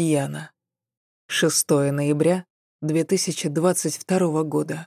Яна. 6 ноября 2022 года.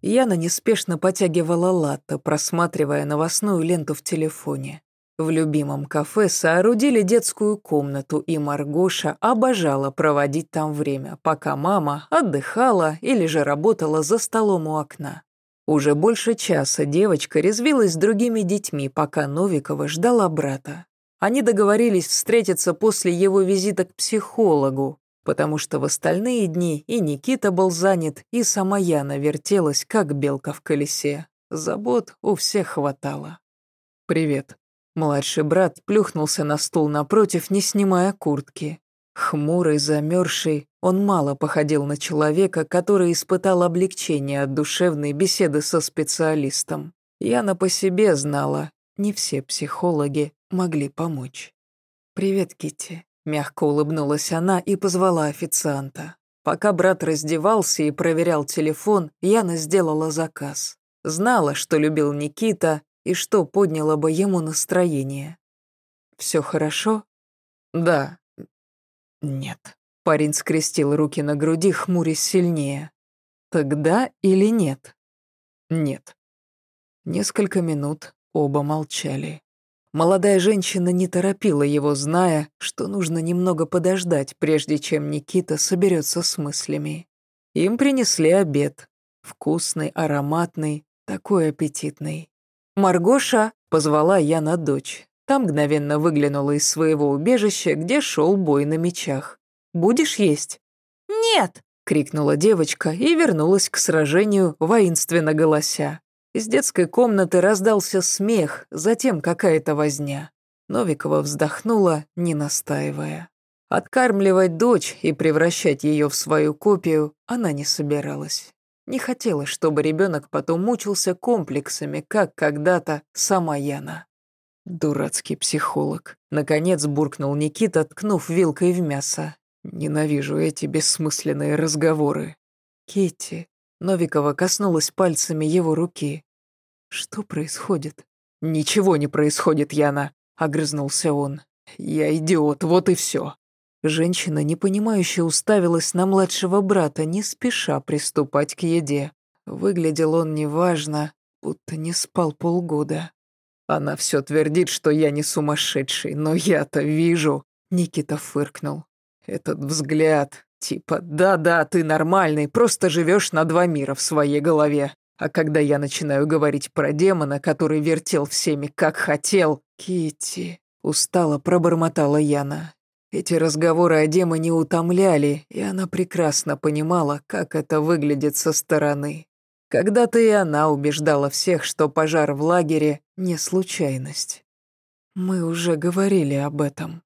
Яна неспешно потягивала латте, просматривая новостную ленту в телефоне. В любимом кафе соорудили детскую комнату, и Маргоша обожала проводить там время, пока мама отдыхала или же работала за столом у окна. Уже больше часа девочка резвилась с другими детьми, пока Новикова ждала брата. Они договорились встретиться после его визита к психологу, потому что в остальные дни и Никита был занят, и сама Яна вертелась, как белка в колесе. Забот у всех хватало. «Привет», Младший брат плюхнулся на стул напротив, не снимая куртки. Хмурый, замерзший, он мало походил на человека, который испытал облегчение от душевной беседы со специалистом. Яна по себе знала, не все психологи могли помочь. «Привет, Китти», — мягко улыбнулась она и позвала официанта. Пока брат раздевался и проверял телефон, Яна сделала заказ. Знала, что любил Никита, и что подняло бы ему настроение. «Все хорошо?» «Да». «Нет». Парень скрестил руки на груди, хмурясь сильнее. «Тогда или нет?» «Нет». Несколько минут оба молчали. Молодая женщина не торопила его, зная, что нужно немного подождать, прежде чем Никита соберется с мыслями. Им принесли обед. Вкусный, ароматный, такой аппетитный. «Маргоша!» — позвала я на дочь. Та мгновенно выглянула из своего убежища, где шел бой на мечах. «Будешь есть?» «Нет!» — крикнула девочка и вернулась к сражению, воинственно голося. Из детской комнаты раздался смех, затем какая-то возня. Новикова вздохнула, не настаивая. Откармливать дочь и превращать ее в свою копию она не собиралась. Не хотела, чтобы ребенок потом мучился комплексами, как когда-то сама Яна. Дурацкий психолог. Наконец буркнул Никита, ткнув вилкой в мясо. Ненавижу эти бессмысленные разговоры. Китти. Новикова коснулась пальцами его руки. Что происходит? Ничего не происходит, Яна, огрызнулся он. Я идиот, вот и все. Женщина, непонимающе уставилась на младшего брата, не спеша приступать к еде. Выглядел он неважно, будто не спал полгода. Она все твердит, что я не сумасшедший, но я-то вижу. Никита фыркнул. Этот взгляд, типа «да-да, ты нормальный, просто живешь на два мира в своей голове». А когда я начинаю говорить про демона, который вертел всеми как хотел, Кити, устало пробормотала Яна. Эти разговоры о демоне утомляли, и она прекрасно понимала, как это выглядит со стороны. Когда-то и она убеждала всех, что пожар в лагере — не случайность. «Мы уже говорили об этом».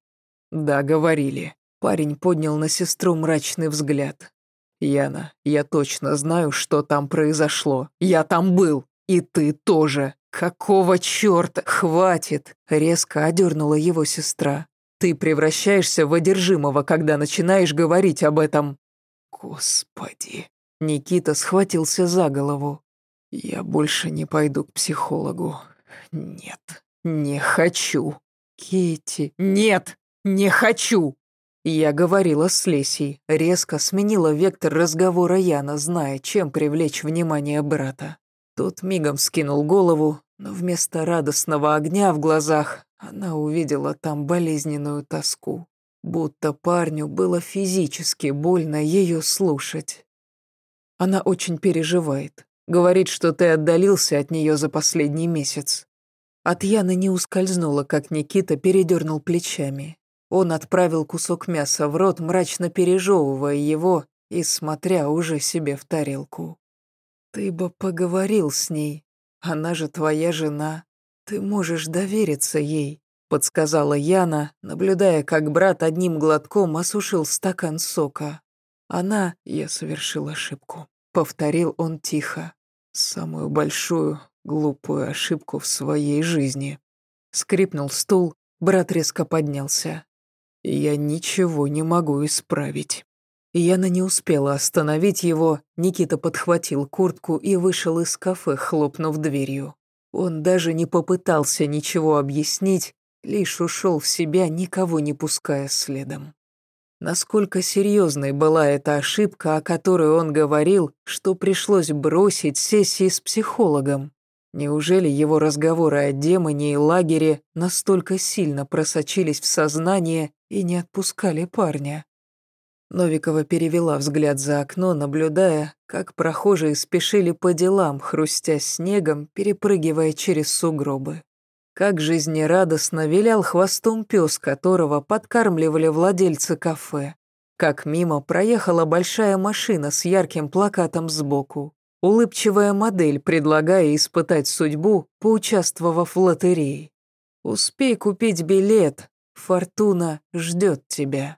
«Да, говорили». Парень поднял на сестру мрачный взгляд. «Яна, я точно знаю, что там произошло. Я там был, и ты тоже. Какого черта? Хватит!» Резко одернула его сестра. Ты превращаешься в одержимого, когда начинаешь говорить об этом. Господи. Никита схватился за голову. Я больше не пойду к психологу. Нет, не хочу. Кити, нет, не хочу. Я говорила с Лесей, резко сменила вектор разговора Яна, зная, чем привлечь внимание брата. Тот мигом скинул голову, но вместо радостного огня в глазах она увидела там болезненную тоску, будто парню было физически больно ее слушать. Она очень переживает, говорит, что ты отдалился от нее за последний месяц. От Яны не ускользнуло, как Никита передернул плечами. Он отправил кусок мяса в рот, мрачно пережевывая его и смотря уже себе в тарелку. «Ты бы поговорил с ней, она же твоя жена. «Ты можешь довериться ей», — подсказала Яна, наблюдая, как брат одним глотком осушил стакан сока. Она, я совершил ошибку, — повторил он тихо. Самую большую, глупую ошибку в своей жизни. Скрипнул стул, брат резко поднялся. Я ничего не могу исправить. Яна не успела остановить его, Никита подхватил куртку и вышел из кафе, хлопнув дверью. Он даже не попытался ничего объяснить, лишь ушел в себя, никого не пуская следом. Насколько серьезной была эта ошибка, о которой он говорил, что пришлось бросить сессии с психологом? Неужели его разговоры о демоне и лагере настолько сильно просочились в сознание и не отпускали парня? Новикова перевела взгляд за окно, наблюдая, как прохожие спешили по делам, хрустя снегом, перепрыгивая через сугробы. Как жизнерадостно вилял хвостом пес, которого подкармливали владельцы кафе. Как мимо проехала большая машина с ярким плакатом сбоку. Улыбчивая модель, предлагая испытать судьбу, поучаствовав в лотерее. «Успей купить билет, фортуна ждет тебя».